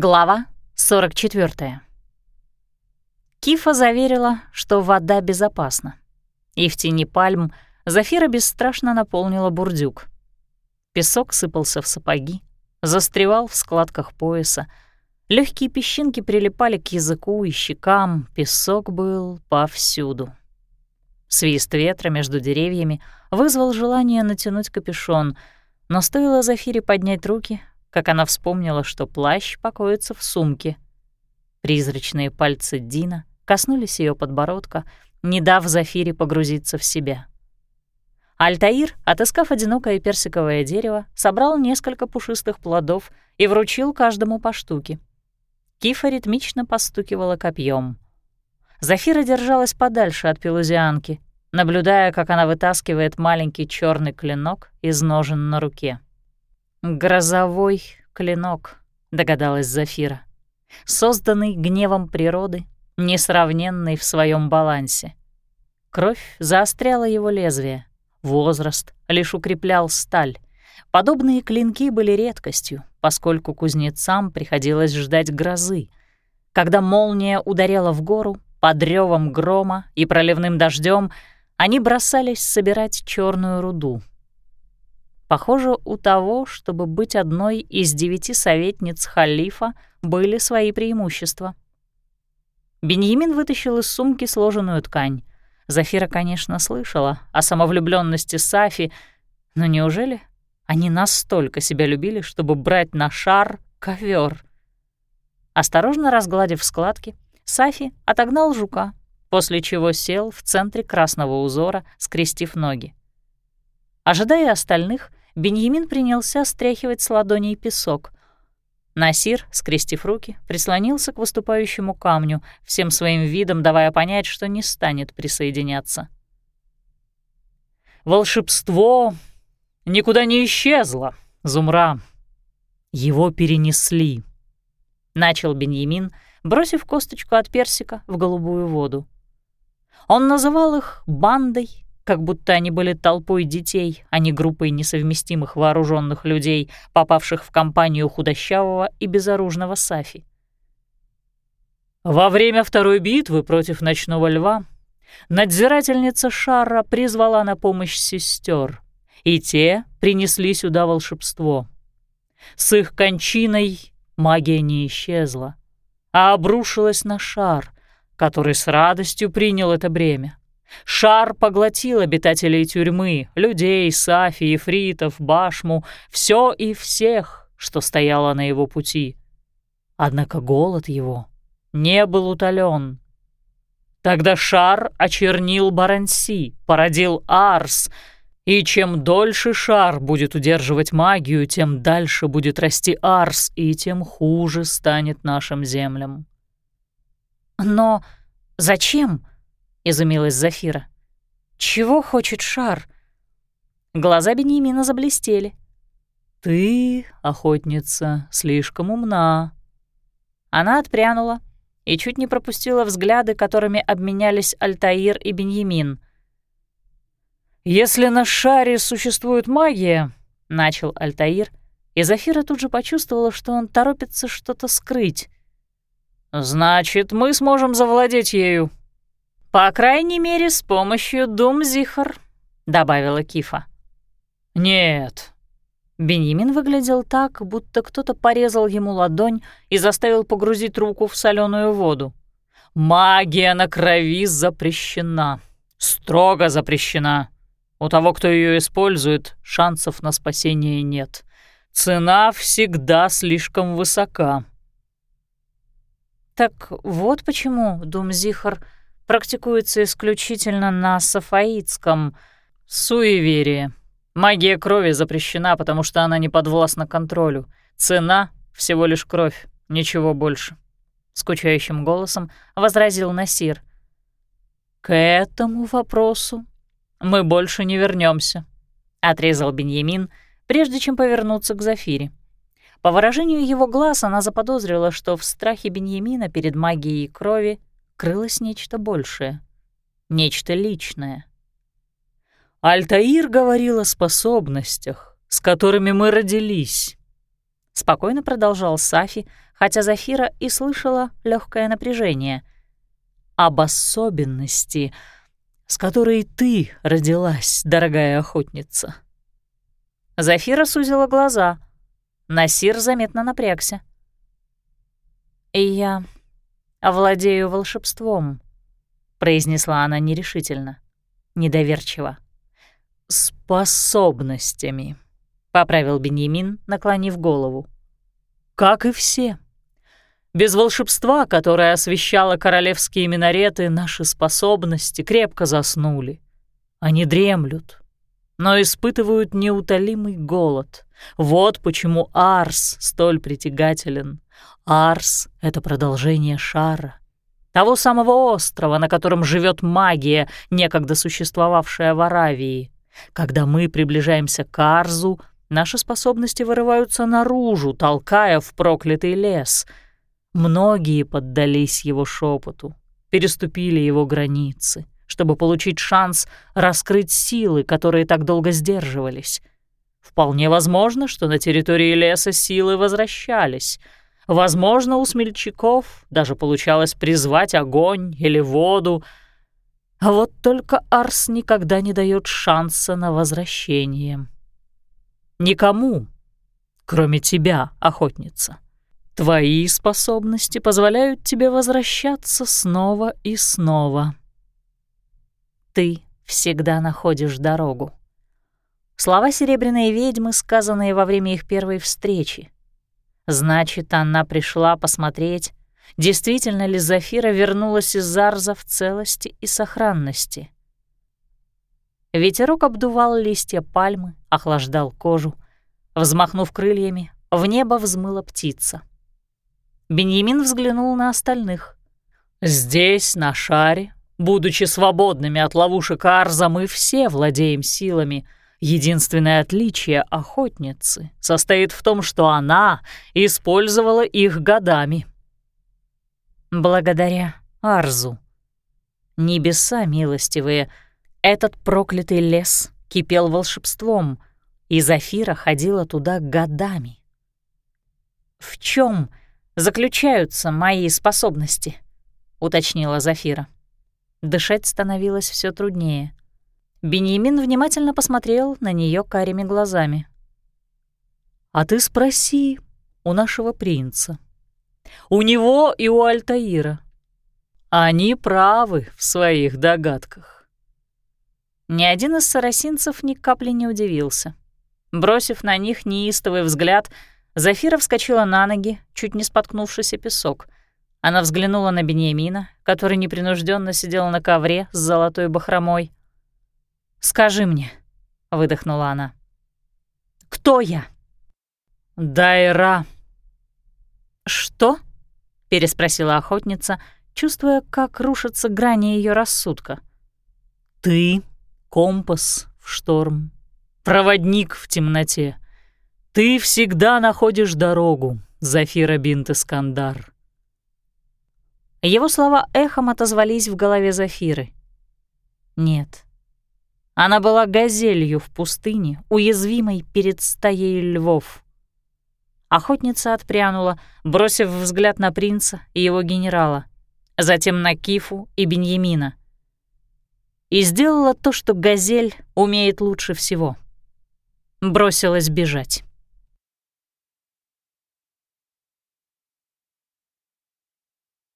Глава 44. Кифа заверила, что вода безопасна. И в тени пальм Зафира бесстрашно наполнила бурдюк. Песок сыпался в сапоги, застревал в складках пояса. Легкие песчинки прилипали к языку и щекам, песок был повсюду. Свист ветра между деревьями вызвал желание натянуть капюшон, но стоило Зафире поднять руки, как она вспомнила, что плащ покоится в сумке. Призрачные пальцы Дина коснулись ее подбородка, не дав Зафире погрузиться в себя. Альтаир, отыскав одинокое персиковое дерево, собрал несколько пушистых плодов и вручил каждому по штуке. Кифа ритмично постукивала копьем. Зафира держалась подальше от пелузианки, наблюдая, как она вытаскивает маленький черный клинок из ножен на руке. «Грозовой клинок», — догадалась Зафира, созданный гневом природы, несравненный в своем балансе. Кровь заостряла его лезвие, возраст лишь укреплял сталь. Подобные клинки были редкостью, поскольку кузнецам приходилось ждать грозы. Когда молния ударяла в гору, под ревом грома и проливным дождем они бросались собирать черную руду, Похоже, у того, чтобы быть одной из девяти советниц халифа, были свои преимущества. Беньямин вытащил из сумки сложенную ткань. Зафира, конечно, слышала о самовлюбленности Сафи, но неужели они настолько себя любили, чтобы брать на шар ковер? Осторожно разгладив складки, Сафи отогнал жука, после чего сел в центре красного узора, скрестив ноги. Ожидая остальных, Беньямин принялся стряхивать с ладоней песок. Насир, скрестив руки, прислонился к выступающему камню, всем своим видом давая понять, что не станет присоединяться. «Волшебство никуда не исчезло, Зумра. Его перенесли», — начал Беньямин, бросив косточку от персика в голубую воду. Он называл их бандой как будто они были толпой детей, а не группой несовместимых вооруженных людей, попавших в компанию худощавого и безоружного Сафи. Во время второй битвы против ночного льва надзирательница Шара призвала на помощь сестер, и те принесли сюда волшебство. С их кончиной магия не исчезла, а обрушилась на шар, который с радостью принял это бремя. Шар поглотил обитателей тюрьмы, людей, Сафи, Ефритов, Башму, все и всех, что стояло на его пути. Однако голод его не был утолен. Тогда шар очернил Баранси, породил Арс, и чем дольше шар будет удерживать магию, тем дальше будет расти Арс, и тем хуже станет нашим землям. «Но зачем?» Изумилась Зафира. «Чего хочет шар?» Глаза Беньямина заблестели. «Ты, охотница, слишком умна». Она отпрянула и чуть не пропустила взгляды, которыми обменялись Альтаир и Беньямин. «Если на шаре существует магия», — начал Альтаир, и Зафира тут же почувствовала, что он торопится что-то скрыть. «Значит, мы сможем завладеть ею», «По крайней мере, с помощью Думзихар», — добавила Кифа. «Нет». Беньямин выглядел так, будто кто-то порезал ему ладонь и заставил погрузить руку в соленую воду. «Магия на крови запрещена. Строго запрещена. У того, кто ее использует, шансов на спасение нет. Цена всегда слишком высока». «Так вот почему Думзихар...» практикуется исключительно на сафаитском. Суеверие. Магия крови запрещена, потому что она не подвластна контролю. Цена — всего лишь кровь, ничего больше. Скучающим голосом возразил Насир. «К этому вопросу мы больше не вернемся, отрезал Беньямин, прежде чем повернуться к Зафире. По выражению его глаз она заподозрила, что в страхе Беньямина перед магией крови крылось нечто большее, нечто личное. «Альтаир говорил о способностях, с которыми мы родились», — спокойно продолжал Сафи, хотя Зафира и слышала легкое напряжение. «Об особенности, с которой ты родилась, дорогая охотница». Зафира сузила глаза. Насир заметно напрягся. «И я овладею волшебством», — произнесла она нерешительно, недоверчиво. «Способностями», — поправил Беньямин, наклонив голову. «Как и все. Без волшебства, которое освещало королевские минареты, наши способности крепко заснули. Они дремлют, но испытывают неутолимый голод. Вот почему Арс столь притягателен. Арс — это продолжение шара, того самого острова, на котором живет магия, некогда существовавшая в Аравии. Когда мы приближаемся к Арзу, наши способности вырываются наружу, толкая в проклятый лес. Многие поддались его шепоту, переступили его границы, чтобы получить шанс раскрыть силы, которые так долго сдерживались. Вполне возможно, что на территории леса силы возвращались. Возможно, у смельчаков даже получалось призвать огонь или воду, а вот только Арс никогда не дает шанса на возвращение. Никому, кроме тебя, охотница. Твои способности позволяют тебе возвращаться снова и снова. Ты всегда находишь дорогу. Слова серебряной ведьмы, сказанные во время их первой встречи. Значит, она пришла посмотреть, действительно ли Зафира вернулась из Зарза в целости и сохранности. Ветерок обдувал листья пальмы, охлаждал кожу. Взмахнув крыльями, в небо взмыла птица. Беньямин взглянул на остальных. «Здесь, на шаре, будучи свободными от ловушек Арза, мы все владеем силами. Единственное отличие охотницы состоит в том, что она использовала их годами» благодаря Арзу. Небеса милостивые, этот проклятый лес кипел волшебством, и Зафира ходила туда годами. «В чем заключаются мои способности?» — уточнила Зафира. Дышать становилось все труднее. Беньямин внимательно посмотрел на нее карими глазами. «А ты спроси у нашего принца», у него и у Альтаира. Они правы в своих догадках. Ни один из сарасинцев ни капли не удивился. Бросив на них неистовый взгляд, Зафира вскочила на ноги, чуть не споткнувшись о песок. Она взглянула на Беньямина, который непринужденно сидел на ковре с золотой бахромой. «Скажи мне», — выдохнула она, — «кто я?» «Дайра», «Что?» — переспросила охотница, чувствуя, как рушатся грани ее рассудка. «Ты — компас в шторм, проводник в темноте. Ты всегда находишь дорогу, Зафира бинт Искандар». Его слова эхом отозвались в голове Зафиры. «Нет». Она была газелью в пустыне, уязвимой перед стаей львов. Охотница отпрянула, бросив взгляд на принца и его генерала, затем на Кифу и Беньямина. И сделала то, что газель умеет лучше всего. Бросилась бежать.